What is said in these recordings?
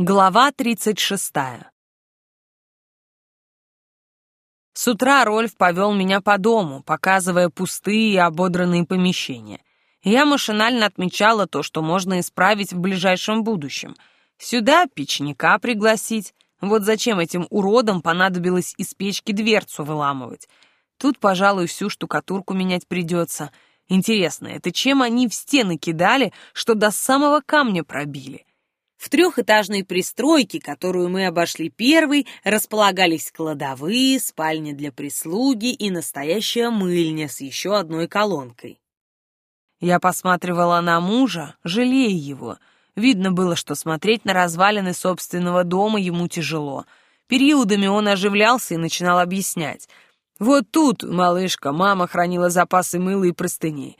Глава 36. С утра Рольф повел меня по дому, показывая пустые и ободранные помещения. Я машинально отмечала то, что можно исправить в ближайшем будущем. Сюда печника пригласить. Вот зачем этим уродам понадобилось из печки дверцу выламывать. Тут, пожалуй, всю штукатурку менять придется. Интересно, это чем они в стены кидали, что до самого камня пробили? В трехэтажной пристройке, которую мы обошли первой, располагались кладовые, спальня для прислуги и настоящая мыльня с еще одной колонкой. Я посматривала на мужа, жалея его. Видно было, что смотреть на развалины собственного дома ему тяжело. Периодами он оживлялся и начинал объяснять. «Вот тут, малышка, мама хранила запасы мыла и простыней.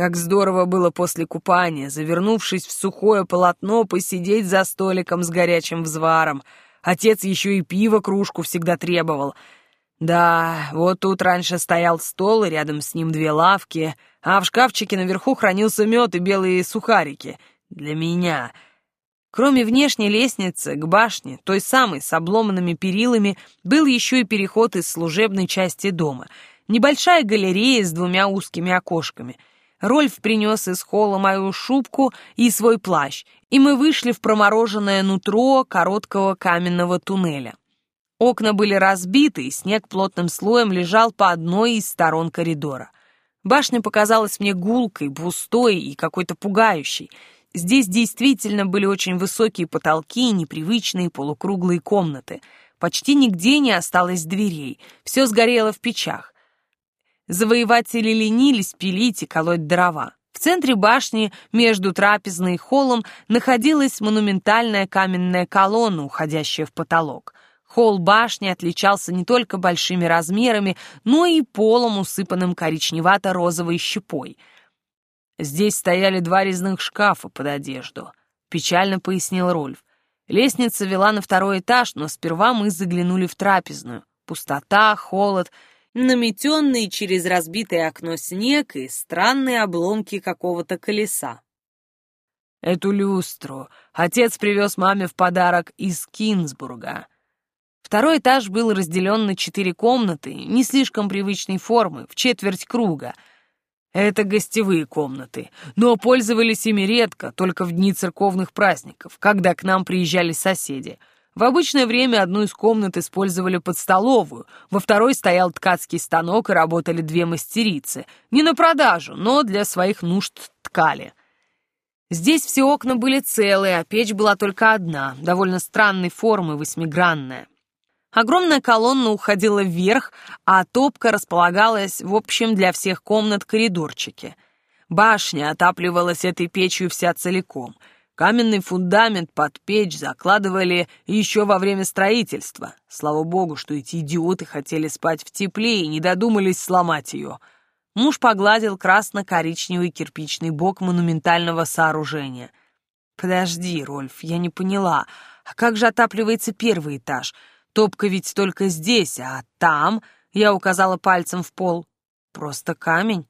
Как здорово было после купания, завернувшись в сухое полотно, посидеть за столиком с горячим взваром. Отец еще и пиво кружку всегда требовал. Да, вот тут раньше стоял стол, и рядом с ним две лавки, а в шкафчике наверху хранился мед и белые сухарики. Для меня. Кроме внешней лестницы к башне, той самой с обломанными перилами, был еще и переход из служебной части дома. Небольшая галерея с двумя узкими окошками — Рольф принес из холла мою шубку и свой плащ, и мы вышли в промороженное нутро короткого каменного туннеля. Окна были разбиты, и снег плотным слоем лежал по одной из сторон коридора. Башня показалась мне гулкой, пустой и какой-то пугающей. Здесь действительно были очень высокие потолки и непривычные полукруглые комнаты. Почти нигде не осталось дверей, все сгорело в печах. Завоеватели ленились пилить и колоть дрова. В центре башни, между трапезной и холлом, находилась монументальная каменная колонна, уходящая в потолок. Холл башни отличался не только большими размерами, но и полом, усыпанным коричневато-розовой щепой. «Здесь стояли два резных шкафа под одежду», — печально пояснил Рольф. Лестница вела на второй этаж, но сперва мы заглянули в трапезную. Пустота, холод — наметенный через разбитое окно снег и странные обломки какого-то колеса. Эту люстру отец привез маме в подарок из Кинсбурга. Второй этаж был разделен на четыре комнаты, не слишком привычной формы, в четверть круга. Это гостевые комнаты, но пользовались ими редко, только в дни церковных праздников, когда к нам приезжали соседи — в обычное время одну из комнат использовали под столовую, во второй стоял ткацкий станок и работали две мастерицы. Не на продажу, но для своих нужд ткали. Здесь все окна были целые, а печь была только одна, довольно странной формы, восьмигранная. Огромная колонна уходила вверх, а топка располагалась в общем для всех комнат коридорчике. Башня отапливалась этой печью вся целиком — Каменный фундамент под печь закладывали еще во время строительства. Слава богу, что эти идиоты хотели спать в тепле и не додумались сломать ее. Муж погладил красно-коричневый кирпичный бок монументального сооружения. «Подожди, Рольф, я не поняла. А как же отапливается первый этаж? Топка ведь только здесь, а там...» Я указала пальцем в пол. «Просто камень».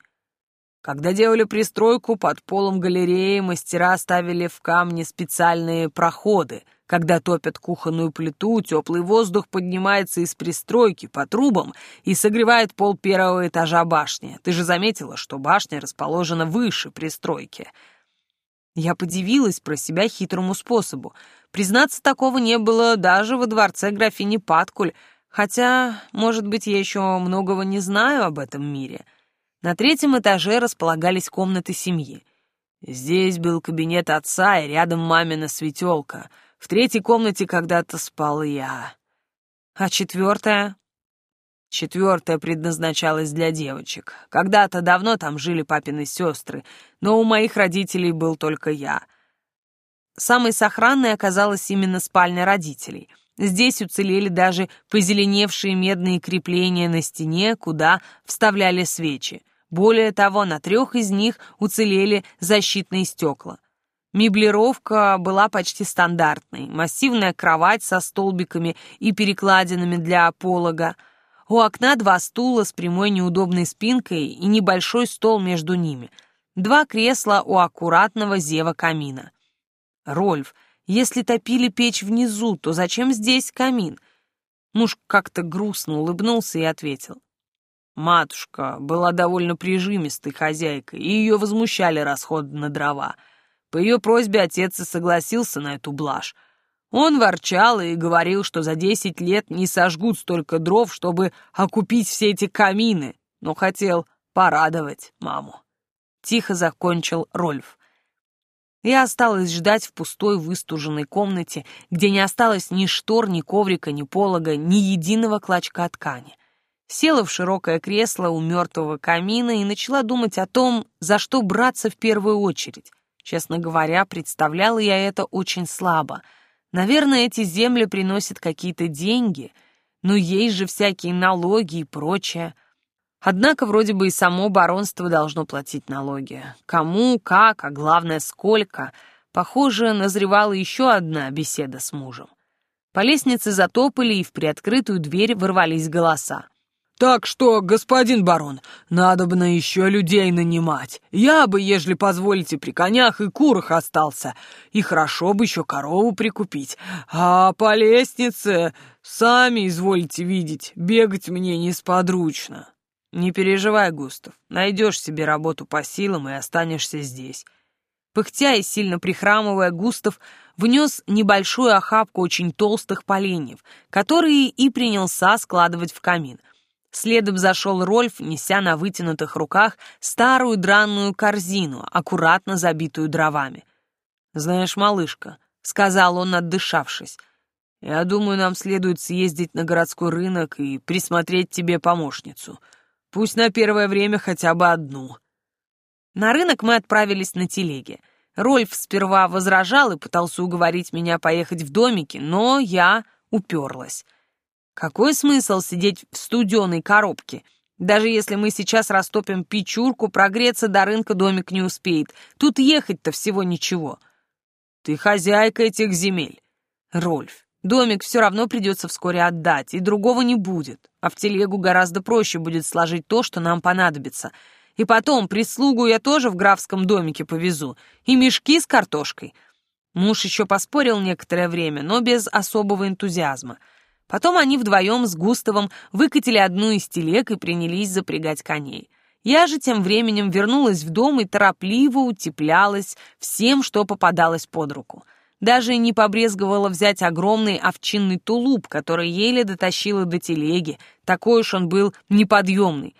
Когда делали пристройку, под полом галереи мастера ставили в камне специальные проходы. Когда топят кухонную плиту, теплый воздух поднимается из пристройки по трубам и согревает пол первого этажа башни. Ты же заметила, что башня расположена выше пристройки. Я подивилась про себя хитрому способу. Признаться, такого не было даже во дворце графини Паткуль, хотя, может быть, я еще многого не знаю об этом мире. — на третьем этаже располагались комнаты семьи. Здесь был кабинет отца и рядом мамина светелка. В третьей комнате когда-то спал я. А четвертая? Четвертая предназначалась для девочек. Когда-то давно там жили папины сестры, но у моих родителей был только я. Самой сохранной оказалась именно спальня родителей — Здесь уцелели даже позеленевшие медные крепления на стене, куда вставляли свечи. Более того, на трех из них уцелели защитные стекла. Меблировка была почти стандартной. Массивная кровать со столбиками и перекладинами для полога. У окна два стула с прямой неудобной спинкой и небольшой стол между ними. Два кресла у аккуратного зева камина. «Рольф, Если топили печь внизу, то зачем здесь камин? Муж как-то грустно улыбнулся и ответил. Матушка была довольно прижимистой хозяйкой, и ее возмущали расходы на дрова. По ее просьбе отец и согласился на эту блажь. Он ворчал и говорил, что за десять лет не сожгут столько дров, чтобы окупить все эти камины, но хотел порадовать маму. Тихо закончил Рольф. Я осталась ждать в пустой выстуженной комнате, где не осталось ни штор, ни коврика, ни полога, ни единого клочка ткани. Села в широкое кресло у мертвого камина и начала думать о том, за что браться в первую очередь. Честно говоря, представляла я это очень слабо. Наверное, эти земли приносят какие-то деньги, но есть же всякие налоги и прочее — Однако вроде бы и само баронство должно платить налоги. Кому, как, а главное, сколько. Похоже, назревала еще одна беседа с мужем. По лестнице затопали, и в приоткрытую дверь ворвались голоса. «Так что, господин барон, надо бы на еще людей нанимать. Я бы, ежели позволите, при конях и курах остался. И хорошо бы еще корову прикупить. А по лестнице, сами изволите видеть, бегать мне несподручно». «Не переживай, Густав, найдешь себе работу по силам и останешься здесь». Пыхтя и сильно прихрамывая, Густав внес небольшую охапку очень толстых поленьев, которые и принялся складывать в камин. Следом зашел Рольф, неся на вытянутых руках старую дранную корзину, аккуратно забитую дровами. «Знаешь, малышка», — сказал он, отдышавшись, — «я думаю, нам следует съездить на городской рынок и присмотреть тебе помощницу». Пусть на первое время хотя бы одну. На рынок мы отправились на телеге. Рольф сперва возражал и пытался уговорить меня поехать в домики, но я уперлась. Какой смысл сидеть в студеной коробке? Даже если мы сейчас растопим печурку, прогреться до рынка домик не успеет. Тут ехать-то всего ничего. Ты хозяйка этих земель. Рольф, Домик все равно придется вскоре отдать, и другого не будет. А в телегу гораздо проще будет сложить то, что нам понадобится. И потом, прислугу я тоже в графском домике повезу. И мешки с картошкой. Муж еще поспорил некоторое время, но без особого энтузиазма. Потом они вдвоем с Густавом выкатили одну из телег и принялись запрягать коней. Я же тем временем вернулась в дом и торопливо утеплялась всем, что попадалось под руку — даже не побрезговала взять огромный овчинный тулуп, который еле дотащила до телеги, такой уж он был неподъемный.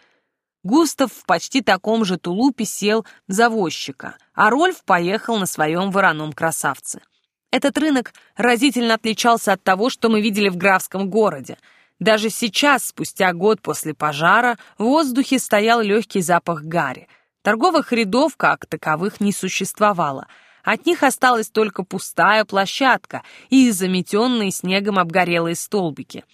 Густав в почти таком же тулупе сел за возчика, а Рольф поехал на своем вороном красавце. Этот рынок разительно отличался от того, что мы видели в графском городе. Даже сейчас, спустя год после пожара, в воздухе стоял легкий запах гари. Торговых рядов, как таковых, не существовало — от них осталась только пустая площадка и заметенные снегом обгорелые столбики.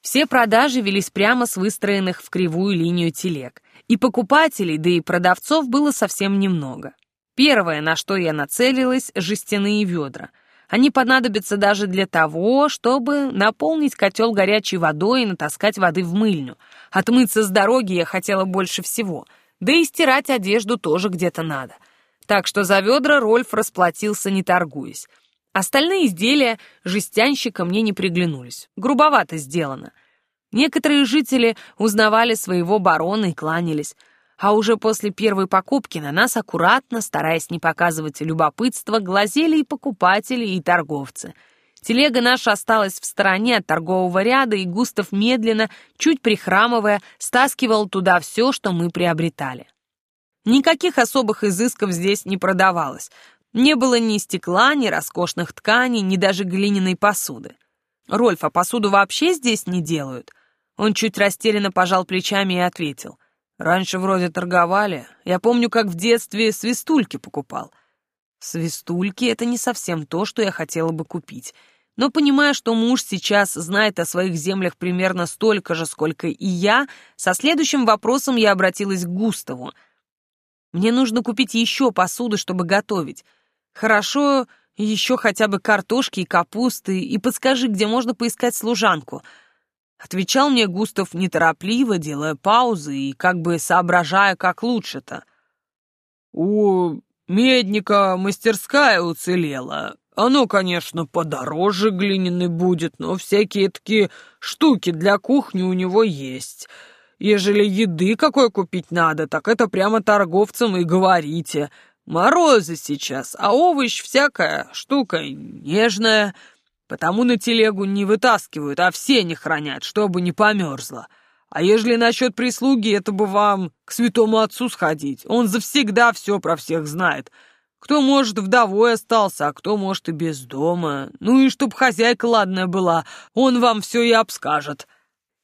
Все продажи велись прямо с выстроенных в кривую линию телег, и покупателей, да и продавцов было совсем немного. Первое, на что я нацелилась, — жестяные ведра. Они понадобятся даже для того, чтобы наполнить котел горячей водой и натаскать воды в мыльню. Отмыться с дороги я хотела больше всего, да и стирать одежду тоже где-то надо — так что за ведра Рольф расплатился, не торгуясь. Остальные изделия жестянщика мне не приглянулись. Грубовато сделано. Некоторые жители узнавали своего барона и кланялись, а уже после первой покупки на нас аккуратно, стараясь не показывать любопытства, глазели и покупатели, и торговцы. Телега наша осталась в стороне от торгового ряда, и Густав медленно, чуть прихрамывая, стаскивал туда все, что мы приобретали. Никаких особых изысков здесь не продавалось. Не было ни стекла, ни роскошных тканей, ни даже глиняной посуды. Рольф, а посуду вообще здесь не делают? Он чуть растерянно пожал плечами и ответил. Раньше вроде торговали. Я помню, как в детстве свистульки покупал. Свистульки — это не совсем то, что я хотела бы купить. Но понимая, что муж сейчас знает о своих землях примерно столько же, сколько и я, со следующим вопросом я обратилась к Густаву — мне нужно купить еще посуды, чтобы готовить. Хорошо, еще хотя бы картошки и капусты, и подскажи, где можно поискать служанку». Отвечал мне Густав неторопливо, делая паузы и как бы соображая, как лучше-то. «У медника мастерская уцелела, Оно, конечно, подороже глиняный будет, но всякие такие штуки для кухни у него есть. Ежели еды какой купить надо, так это прямо торговцам и говорите. Морозы сейчас, а овощ всякая штука нежная, потому на телегу не вытаскивают, а все не хранят, чтобы не померзло. А ежели насчет прислуги, это бы вам к святому отцу сходить. Он завсегда все про всех знает. Кто, может, вдовой остался, а кто, может, и без дома. Ну и чтоб хозяйка ладная была, он вам все и обскажет».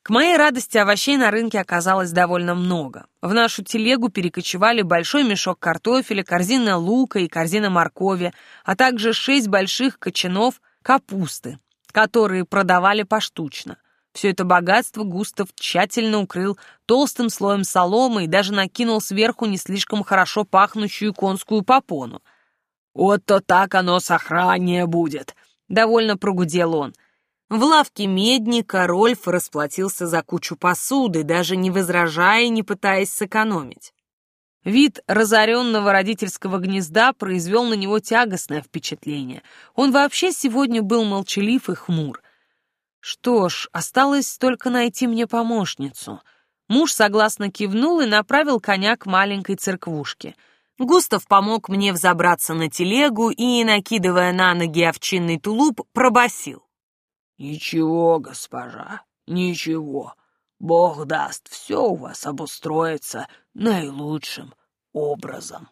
К моей радости овощей на рынке оказалось довольно много. В нашу телегу перекочевали большой мешок картофеля, корзина лука и корзина моркови, а также шесть больших кочанов капусты, которые продавали поштучно. Все это богатство Густав тщательно укрыл толстым слоем соломы и даже накинул сверху не слишком хорошо пахнущую конскую попону. «Вот-то так оно сохраннее будет», — довольно прогудел он. В лавке медника Рольф расплатился за кучу посуды, даже не возражая и не пытаясь сэкономить. Вид разоренного родительского гнезда произвел на него тягостное впечатление. Он вообще сегодня был молчалив и хмур. Что ж, осталось только найти мне помощницу. Муж согласно кивнул и направил коня к маленькой церквушке. Густав помог мне взобраться на телегу и, накидывая на ноги овчинный тулуп, пробасил. «Ничего, госпожа, ничего. Бог даст, все у вас обустроится наилучшим образом».